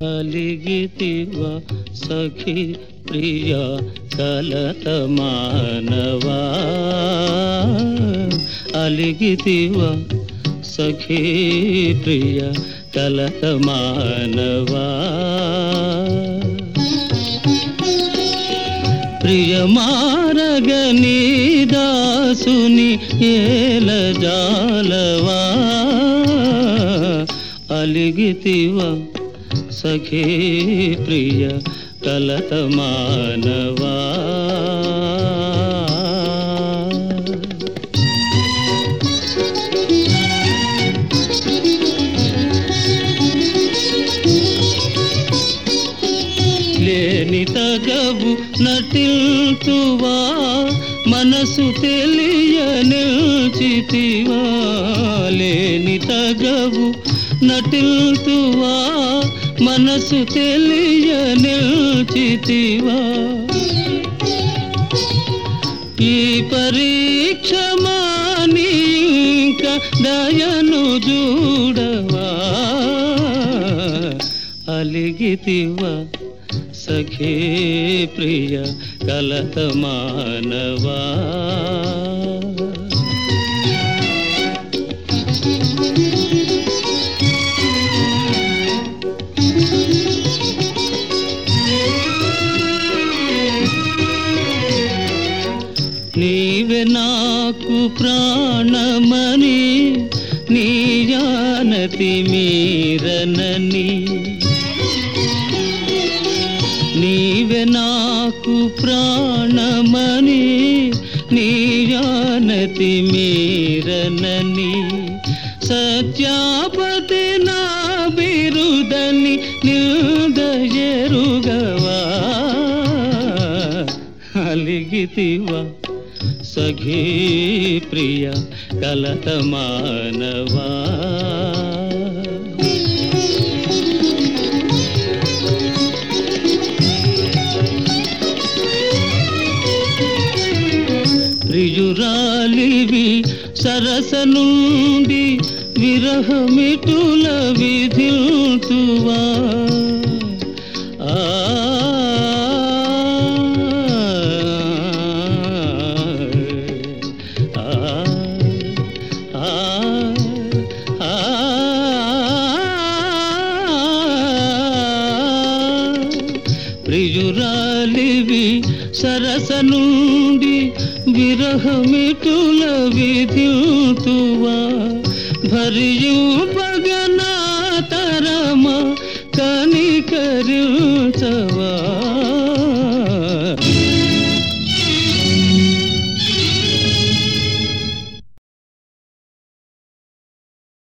అలిగితివ సఖి ప్రియ కలత మానవా? అలిగితివ సఖి ప్రియ కలత మానవా? ప్రియమారగని దాసుని ఏల జాలవా? అలిగితివా సఖే ప్రియ కలత మానవా లేని తగవు నటిల్తువా మనసు తెలియనిల్చితివా లేని తగవు నటిల్తువా మనసు తెలియ నిల్చితివా ఈ పరీక్ష మాని దయను చూడవా? అలిగితివా సఖే ప్రియ కలత మానవా? నీవే నాకు ప్రాణమని నీ జానతి మీరనని. నీవే నాకు ప్రాణమని నీ జానతి మీరనని. సత్యాపతి నా బిరుదని నిల్దయరుగవా అలిగితివా. సఖీ ప్రియ కలత మానవా ప్రియురాలివి సరస నుండి విరహమిటుల విధిల్తువా ప్రియురాలివి సరస నుండి విరహమిటుల విధిల్తువా